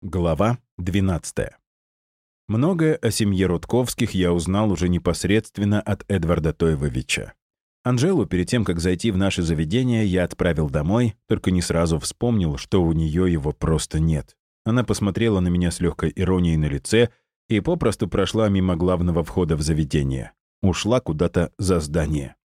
Глава 12. Многое о семье Рудковских я узнал уже непосредственно от Эдварда Тойвовича. Анжелу перед тем, как зайти в наше заведение, я отправил домой, только не сразу вспомнил, что у нее его просто нет. Она посмотрела на меня с легкой иронией на лице и попросту прошла мимо главного входа в заведение. Ушла куда-то за здание.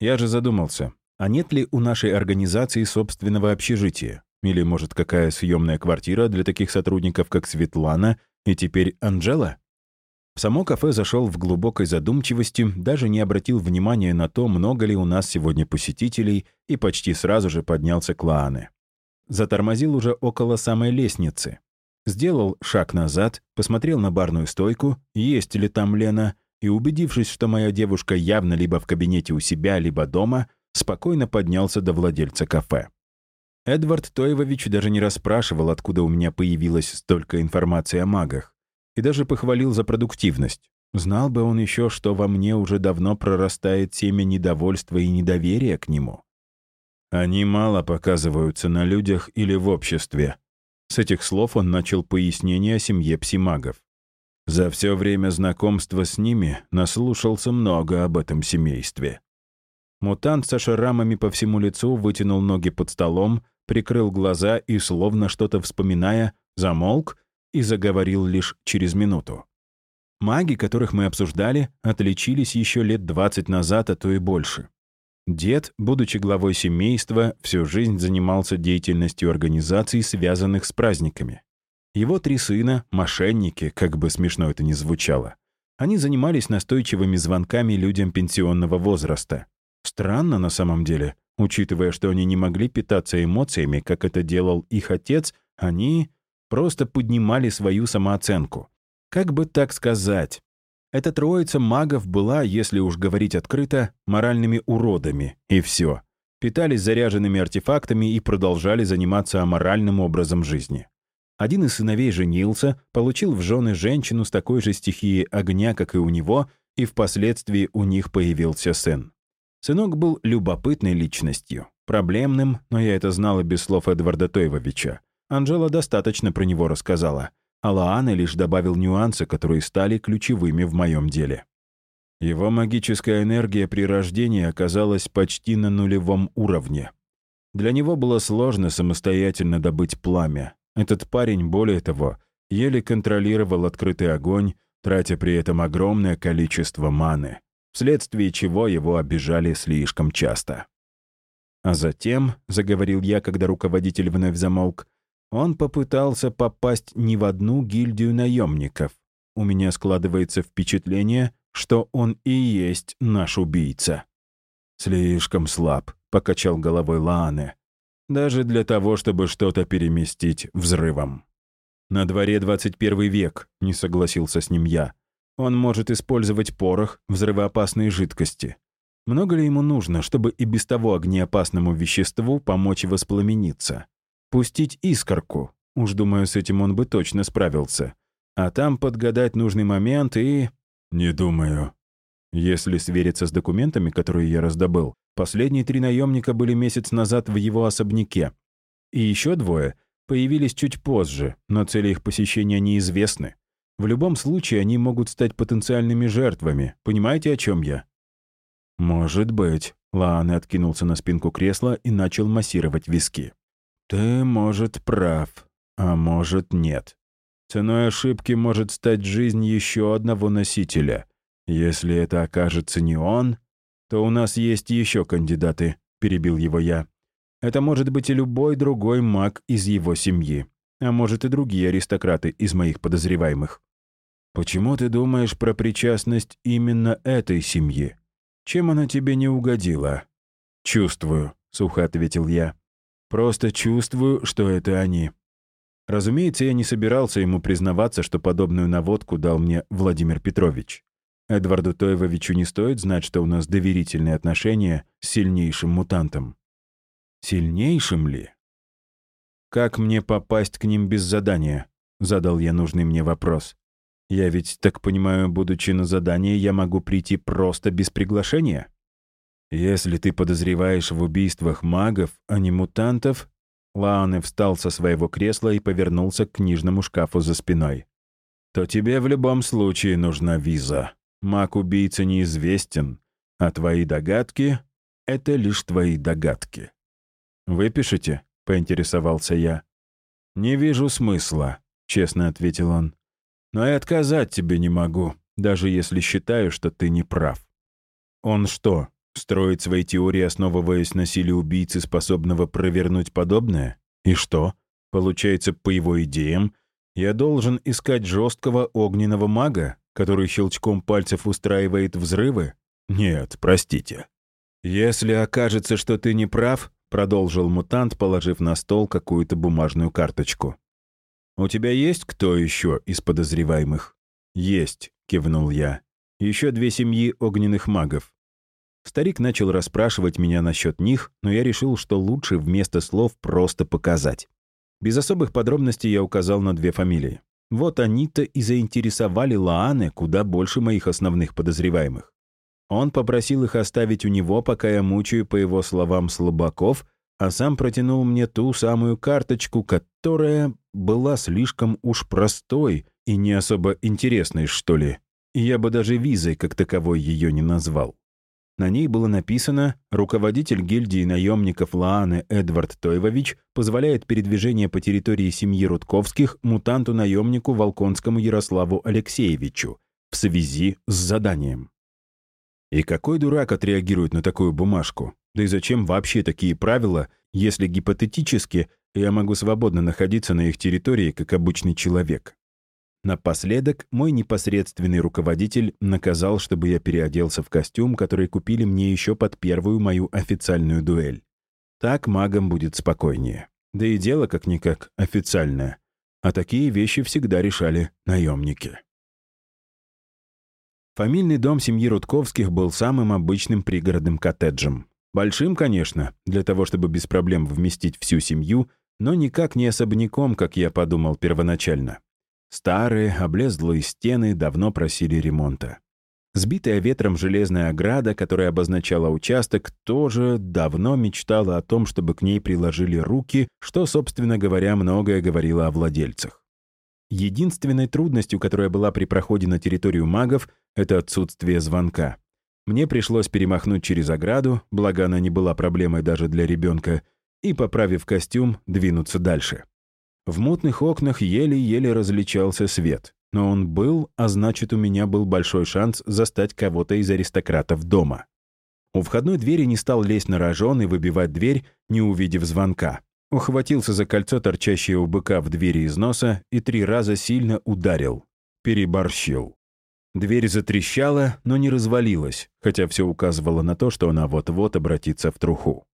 Я же задумался, а нет ли у нашей организации собственного общежития? Или, может, какая съемная квартира для таких сотрудников, как Светлана и теперь Анжела? В само кафе зашел в глубокой задумчивости, даже не обратил внимания на то, много ли у нас сегодня посетителей, и почти сразу же поднялся к Лаане. Затормозил уже около самой лестницы. Сделал шаг назад, посмотрел на барную стойку, есть ли там Лена, и, убедившись, что моя девушка явно либо в кабинете у себя, либо дома, спокойно поднялся до владельца кафе. Эдвард Тоевович даже не расспрашивал, откуда у меня появилось столько информации о магах, и даже похвалил за продуктивность. Знал бы он еще, что во мне уже давно прорастает семя недовольства и недоверия к нему. Они мало показываются на людях или в обществе. С этих слов он начал пояснение о семье псимагов. За все время знакомства с ними наслушался много об этом семействе. Мутант со шрамами по всему лицу вытянул ноги под столом, прикрыл глаза и, словно что-то вспоминая, замолк и заговорил лишь через минуту. Маги, которых мы обсуждали, отличились еще лет 20 назад, а то и больше. Дед, будучи главой семейства, всю жизнь занимался деятельностью организаций, связанных с праздниками. Его три сына — мошенники, как бы смешно это ни звучало. Они занимались настойчивыми звонками людям пенсионного возраста. Странно на самом деле, учитывая, что они не могли питаться эмоциями, как это делал их отец, они просто поднимали свою самооценку. Как бы так сказать? Эта троица магов была, если уж говорить открыто, моральными уродами, и все. Питались заряженными артефактами и продолжали заниматься аморальным образом жизни. Один из сыновей женился, получил в жены женщину с такой же стихией огня, как и у него, и впоследствии у них появился сын. Сынок был любопытной личностью, проблемным, но я это знала без слов Эдварда Тойвовича. Анжела достаточно про него рассказала, а Лаана лишь добавил нюансы, которые стали ключевыми в моем деле. Его магическая энергия при рождении оказалась почти на нулевом уровне. Для него было сложно самостоятельно добыть пламя. Этот парень, более того, еле контролировал открытый огонь, тратя при этом огромное количество маны вследствие чего его обижали слишком часто. А затем, — заговорил я, когда руководитель вновь замолк, он попытался попасть не в одну гильдию наемников. У меня складывается впечатление, что он и есть наш убийца. «Слишком слаб», — покачал головой Лаане. «Даже для того, чтобы что-то переместить взрывом». «На дворе 21 век», — не согласился с ним я. Он может использовать порох, взрывоопасные жидкости. Много ли ему нужно, чтобы и без того огнеопасному веществу помочь воспламениться? Пустить искорку. Уж думаю, с этим он бы точно справился. А там подгадать нужный момент и... Не думаю. Если свериться с документами, которые я раздобыл, последние три наемника были месяц назад в его особняке. И еще двое появились чуть позже, но цели их посещения неизвестны. В любом случае, они могут стать потенциальными жертвами. Понимаете, о чем я?» «Может быть». Лаан откинулся на спинку кресла и начал массировать виски. «Ты, может, прав, а может, нет. Ценой ошибки может стать жизнь еще одного носителя. Если это окажется не он, то у нас есть еще кандидаты», — перебил его я. «Это может быть и любой другой маг из его семьи, а может и другие аристократы из моих подозреваемых». Почему ты думаешь про причастность именно этой семьи? Чем она тебе не угодила?» «Чувствую», — сухо ответил я. «Просто чувствую, что это они». Разумеется, я не собирался ему признаваться, что подобную наводку дал мне Владимир Петрович. Эдварду Тоевовичу не стоит знать, что у нас доверительные отношения с сильнейшим мутантом. Сильнейшим ли? «Как мне попасть к ним без задания?» — задал я нужный мне вопрос. Я ведь, так понимаю, будучи на задании, я могу прийти просто без приглашения? Если ты подозреваешь в убийствах магов, а не мутантов, Лаане встал со своего кресла и повернулся к книжному шкафу за спиной. «То тебе в любом случае нужна виза. Маг-убийца неизвестен, а твои догадки — это лишь твои догадки». «Выпишите?» — поинтересовался я. «Не вижу смысла», — честно ответил он. «Но и отказать тебе не могу, даже если считаю, что ты не прав». «Он что, строит свои теории, основываясь на силе убийцы, способного провернуть подобное? И что? Получается, по его идеям, я должен искать жесткого огненного мага, который щелчком пальцев устраивает взрывы? Нет, простите. Если окажется, что ты не прав, продолжил мутант, положив на стол какую-то бумажную карточку. «У тебя есть кто еще из подозреваемых?» «Есть», — кивнул я. «Еще две семьи огненных магов. Старик начал расспрашивать меня насчет них, но я решил, что лучше вместо слов просто показать. Без особых подробностей я указал на две фамилии. Вот они-то и заинтересовали Лааны куда больше моих основных подозреваемых. Он попросил их оставить у него, пока я мучаю, по его словам, слабаков, а сам протянул мне ту самую карточку, которая была слишком уж простой и не особо интересной, что ли. я бы даже визой как таковой ее не назвал. На ней было написано «Руководитель гильдии наемников Лааны Эдвард Тойвович позволяет передвижение по территории семьи Рудковских мутанту-наемнику Волконскому Ярославу Алексеевичу в связи с заданием». И какой дурак отреагирует на такую бумажку? Да и зачем вообще такие правила, если гипотетически я могу свободно находиться на их территории, как обычный человек? Напоследок мой непосредственный руководитель наказал, чтобы я переоделся в костюм, который купили мне еще под первую мою официальную дуэль. Так магам будет спокойнее. Да и дело как-никак официальное. А такие вещи всегда решали наемники. Фамильный дом семьи Рудковских был самым обычным пригородным коттеджем. Большим, конечно, для того, чтобы без проблем вместить всю семью, но никак не особняком, как я подумал первоначально. Старые, облезлые стены давно просили ремонта. Сбитая ветром железная ограда, которая обозначала участок, тоже давно мечтала о том, чтобы к ней приложили руки, что, собственно говоря, многое говорило о владельцах. Единственной трудностью, которая была при проходе на территорию магов, это отсутствие звонка. Мне пришлось перемахнуть через ограду, благо она не была проблемой даже для ребенка, и, поправив костюм, двинуться дальше. В мутных окнах еле-еле различался свет. Но он был, а значит, у меня был большой шанс застать кого-то из аристократов дома. У входной двери не стал лезть на рожон и выбивать дверь, не увидев звонка. Ухватился за кольцо, торчащее у быка в двери из носа, и три раза сильно ударил. Переборщил. Дверь затрещала, но не развалилась, хотя все указывало на то, что она вот-вот обратится в труху.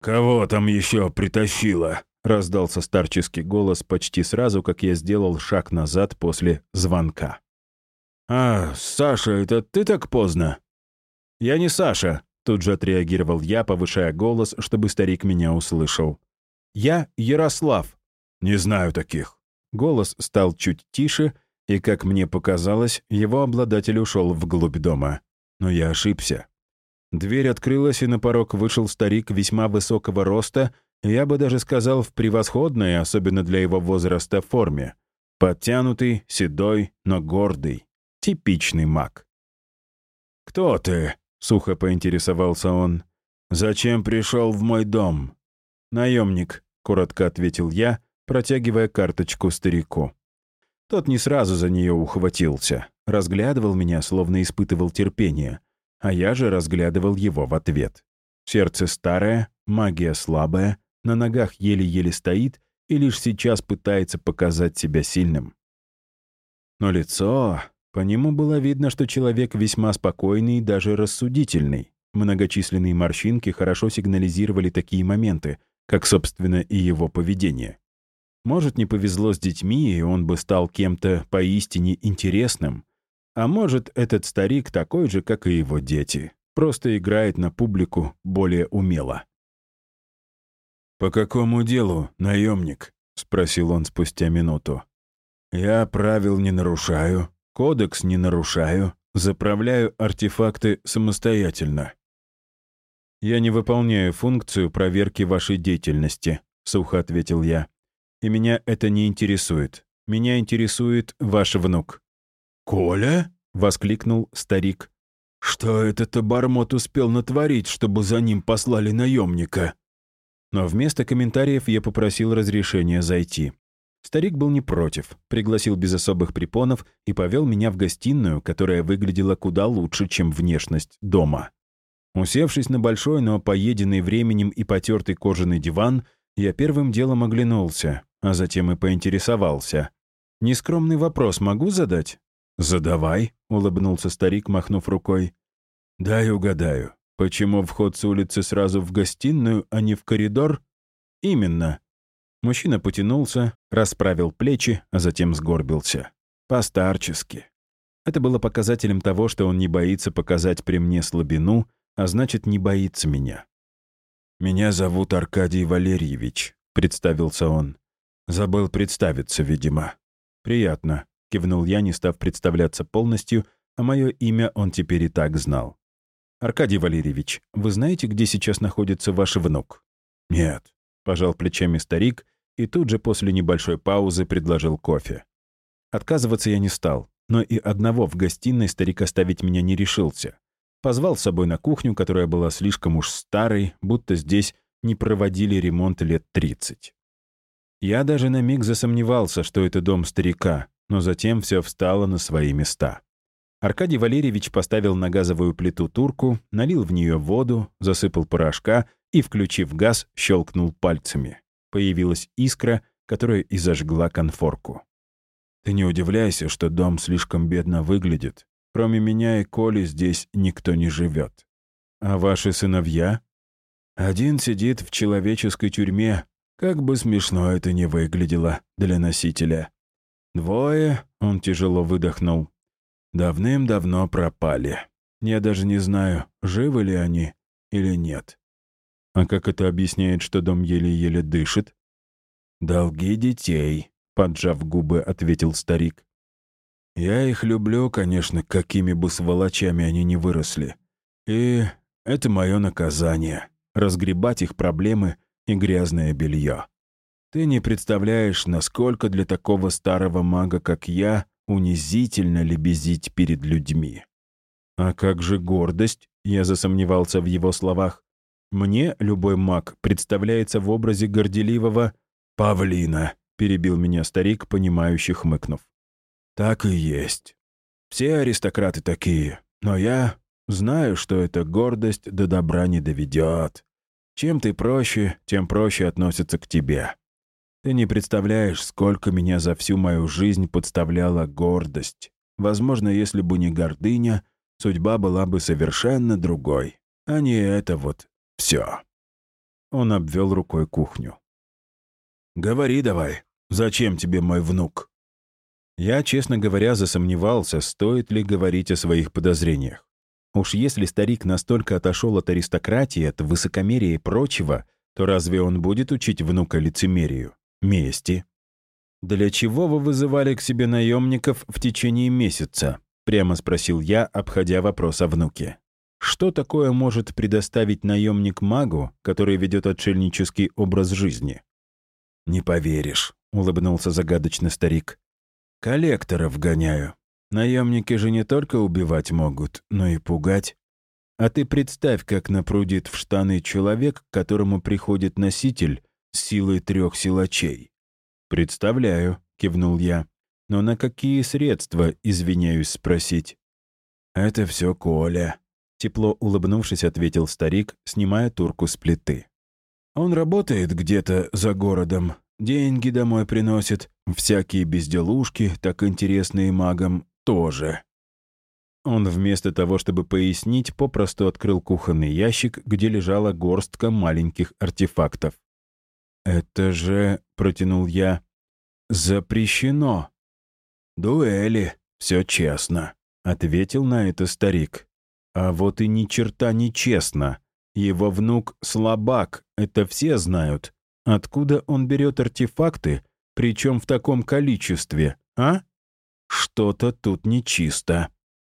«Кого там еще притащила?» — раздался старческий голос почти сразу, как я сделал шаг назад после звонка. «А, Саша, это ты так поздно?» «Я не Саша», — тут же отреагировал я, повышая голос, чтобы старик меня услышал. «Я Ярослав». «Не знаю таких». Голос стал чуть тише, и, как мне показалось, его обладатель ушел вглубь дома. Но я ошибся. Дверь открылась, и на порог вышел старик весьма высокого роста я бы даже сказал, в превосходной, особенно для его возраста, форме. Подтянутый, седой, но гордый. Типичный маг. «Кто ты?» — сухо поинтересовался он. «Зачем пришел в мой дом?» «Наемник», — коротко ответил я, протягивая карточку старику. Тот не сразу за нее ухватился, разглядывал меня, словно испытывал терпение, а я же разглядывал его в ответ. Сердце старое, магия слабая, на ногах еле-еле стоит и лишь сейчас пытается показать себя сильным. Но лицо... По нему было видно, что человек весьма спокойный и даже рассудительный. Многочисленные морщинки хорошо сигнализировали такие моменты, как, собственно, и его поведение. Может, не повезло с детьми, и он бы стал кем-то поистине интересным. А может, этот старик такой же, как и его дети, просто играет на публику более умело. «По какому делу, наемник?» — спросил он спустя минуту. «Я правил не нарушаю, кодекс не нарушаю, заправляю артефакты самостоятельно». «Я не выполняю функцию проверки вашей деятельности», — сухо ответил я. «И меня это не интересует. Меня интересует ваш внук». «Коля?» — воскликнул старик. «Что этот обормот успел натворить, чтобы за ним послали наемника?» Но вместо комментариев я попросил разрешения зайти. Старик был не против, пригласил без особых препонов и повел меня в гостиную, которая выглядела куда лучше, чем внешность дома. Усевшись на большой, но поеденный временем и потертый кожаный диван, я первым делом оглянулся, а затем и поинтересовался. «Нескромный вопрос могу задать?» «Задавай», — улыбнулся старик, махнув рукой. «Дай угадаю, почему вход с улицы сразу в гостиную, а не в коридор?» «Именно». Мужчина потянулся, расправил плечи, а затем сгорбился. Постарчески. Это было показателем того, что он не боится показать при мне слабину, а значит, не боится меня. «Меня зовут Аркадий Валерьевич», — представился он. «Забыл представиться, видимо». «Приятно», — кивнул я, не став представляться полностью, а мое имя он теперь и так знал. «Аркадий Валерьевич, вы знаете, где сейчас находится ваш внук?» «Нет», — пожал плечами старик и тут же после небольшой паузы предложил кофе. Отказываться я не стал, но и одного в гостиной старик оставить меня не решился. Позвал с собой на кухню, которая была слишком уж старой, будто здесь не проводили ремонт лет 30. Я даже на миг засомневался, что это дом старика, но затем все встало на свои места. Аркадий Валерьевич поставил на газовую плиту турку, налил в нее воду, засыпал порошка и, включив газ, щелкнул пальцами. Появилась искра, которая и зажгла конфорку. «Ты не удивляйся, что дом слишком бедно выглядит. Кроме меня и Коли здесь никто не живет. А ваши сыновья? Один сидит в человеческой тюрьме, как бы смешно это ни выглядело для носителя. Двое, он тяжело выдохнул, давным-давно пропали. Я даже не знаю, живы ли они или нет. А как это объясняет, что дом еле-еле дышит? «Долги детей», — поджав губы, ответил старик. Я их люблю, конечно, какими бы сволочами они ни выросли. И это мое наказание — разгребать их проблемы и грязное белье. Ты не представляешь, насколько для такого старого мага, как я, унизительно лебезить перед людьми. А как же гордость? Я засомневался в его словах. Мне любой маг представляется в образе горделивого павлина, перебил меня старик, понимающий хмыкнув. Так и есть. Все аристократы такие, но я знаю, что эта гордость до добра не доведет. Чем ты проще, тем проще относятся к тебе. Ты не представляешь, сколько меня за всю мою жизнь подставляла гордость. Возможно, если бы не гордыня, судьба была бы совершенно другой. А не это вот все. Он обвел рукой кухню. «Говори давай, зачем тебе мой внук?» Я, честно говоря, засомневался, стоит ли говорить о своих подозрениях. Уж если старик настолько отошел от аристократии, от высокомерия и прочего, то разве он будет учить внука лицемерию, мести? «Для чего вы вызывали к себе наемников в течение месяца?» — прямо спросил я, обходя вопрос о внуке. «Что такое может предоставить наемник магу, который ведет отшельнический образ жизни?» «Не поверишь», — улыбнулся загадочно старик. Коллекторов гоняю. Наемники же не только убивать могут, но и пугать. А ты представь, как напрудит в штаны человек, к которому приходит носитель с силой трех силачей. «Представляю», — кивнул я. «Но на какие средства, извиняюсь спросить?» «Это все Коля», — тепло улыбнувшись, ответил старик, снимая турку с плиты. «Он работает где-то за городом, деньги домой приносит, Всякие безделушки, так интересные магам, тоже. Он вместо того, чтобы пояснить, попросту открыл кухонный ящик, где лежала горстка маленьких артефактов. «Это же», — протянул я, — «запрещено». «Дуэли, все честно», — ответил на это старик. «А вот и ни черта не честно. Его внук слабак, это все знают. Откуда он берет артефакты, причем в таком количестве, а? Что-то тут нечисто.